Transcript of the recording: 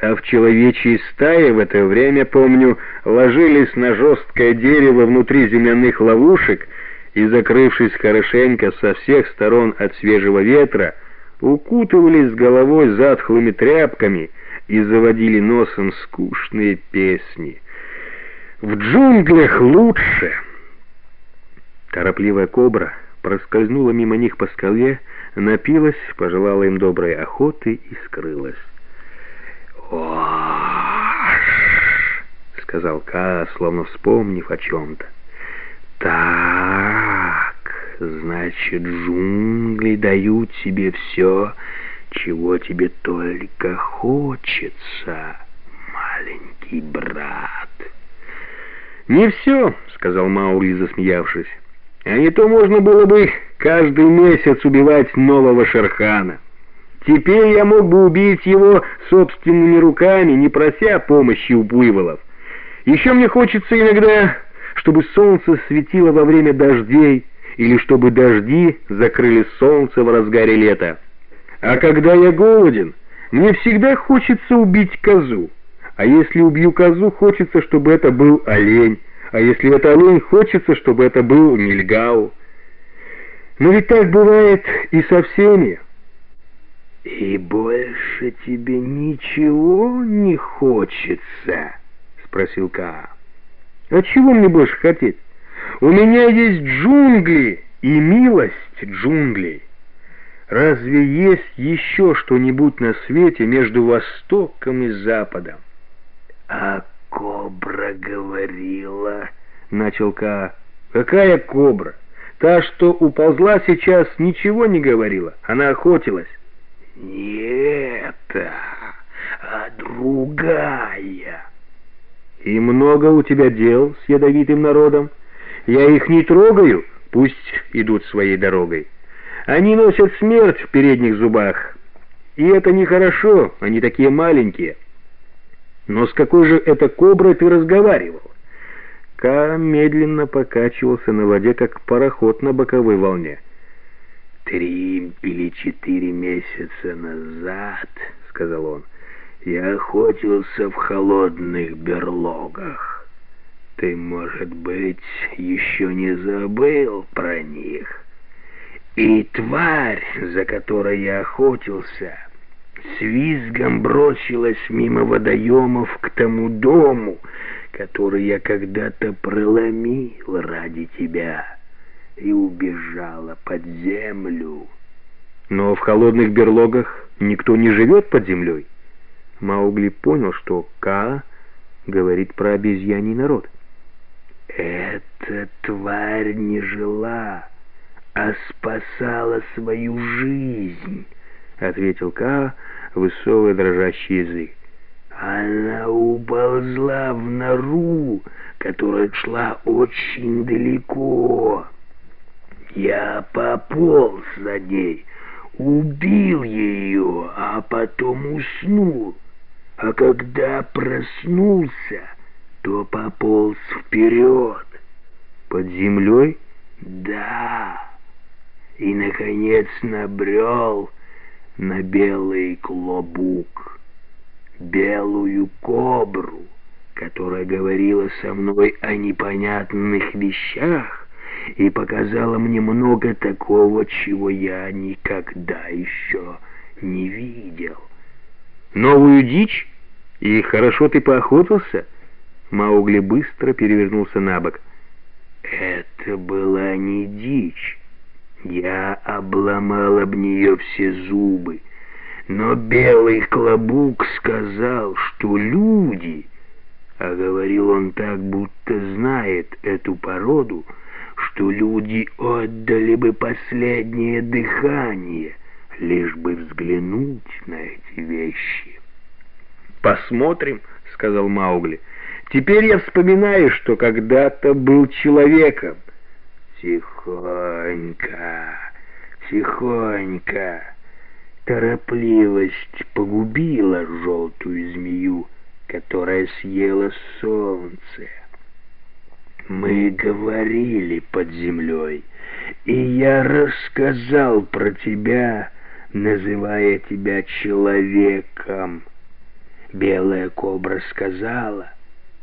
а в человечьей стае в это время, помню, ложились на жесткое дерево внутри земляных ловушек и, закрывшись хорошенько со всех сторон от свежего ветра, укутывались головой затхлыми тряпками и заводили носом скучные песни. «В джунглях лучше!» Торопливая кобра проскользнула мимо них по скале, напилась, пожелала им доброй охоты и скрылась. Сказал Ка, словно вспомнив о чем-то. «Так, значит, джунгли дают тебе все, чего тебе только хочется, маленький брат». «Не все», — сказал Маугли, засмеявшись. «А не то можно было бы каждый месяц убивать нового Шерхана». Теперь я мог бы убить его собственными руками, не прося помощи у буйволов. Еще мне хочется иногда, чтобы солнце светило во время дождей, или чтобы дожди закрыли солнце в разгаре лета. А когда я голоден, мне всегда хочется убить козу. А если убью козу, хочется, чтобы это был олень. А если это олень, хочется, чтобы это был мильгау. Но ведь так бывает и со всеми. «И больше тебе ничего не хочется?» — спросил Ка. «А чего мне больше хотеть? У меня есть джунгли и милость джунглей. Разве есть еще что-нибудь на свете между Востоком и Западом?» «А кобра говорила...» — начал Ка. «Какая кобра? Та, что уползла сейчас, ничего не говорила. Она охотилась». Не это, а другая. И много у тебя дел с ядовитым народом. Я их не трогаю, пусть идут своей дорогой. Они носят смерть в передних зубах. И это нехорошо, они такие маленькие. Но с какой же это коброй ты разговаривал? Ка медленно покачивался на воде, как пароход на боковой волне. «Три или четыре месяца назад, — сказал он, — я охотился в холодных берлогах. Ты, может быть, еще не забыл про них. И тварь, за которой я охотился, с визгом бросилась мимо водоемов к тому дому, который я когда-то проломил ради тебя» и убежала под землю. Но в холодных берлогах никто не живет под землей. Маугли понял, что Ка говорит про обезьяний народ. «Эта тварь не жила, а спасала свою жизнь», — ответил Ка, высовывая дрожащий язык. «Она уползла в нору, которая шла очень далеко». Я пополз за ней, убил ее, а потом уснул. А когда проснулся, то пополз вперед. Под землей? Да. И, наконец, набрел на белый клобук, белую кобру, которая говорила со мной о непонятных вещах, и показала мне много такого, чего я никогда еще не видел. Новую дичь? И хорошо ты поохотился? Маугли быстро перевернулся на бок. Это была не дичь. Я обломал об нее все зубы. Но белый клобук сказал, что люди, а говорил он так, будто знает эту породу, что люди отдали бы последнее дыхание, лишь бы взглянуть на эти вещи. «Посмотрим», — сказал Маугли. «Теперь я вспоминаю, что когда-то был человеком». «Тихонько, тихонько». Торопливость погубила желтую змею, которая съела солнце. Мы говорили под землей, и я рассказал про тебя, называя тебя человеком. Белая кобра сказала,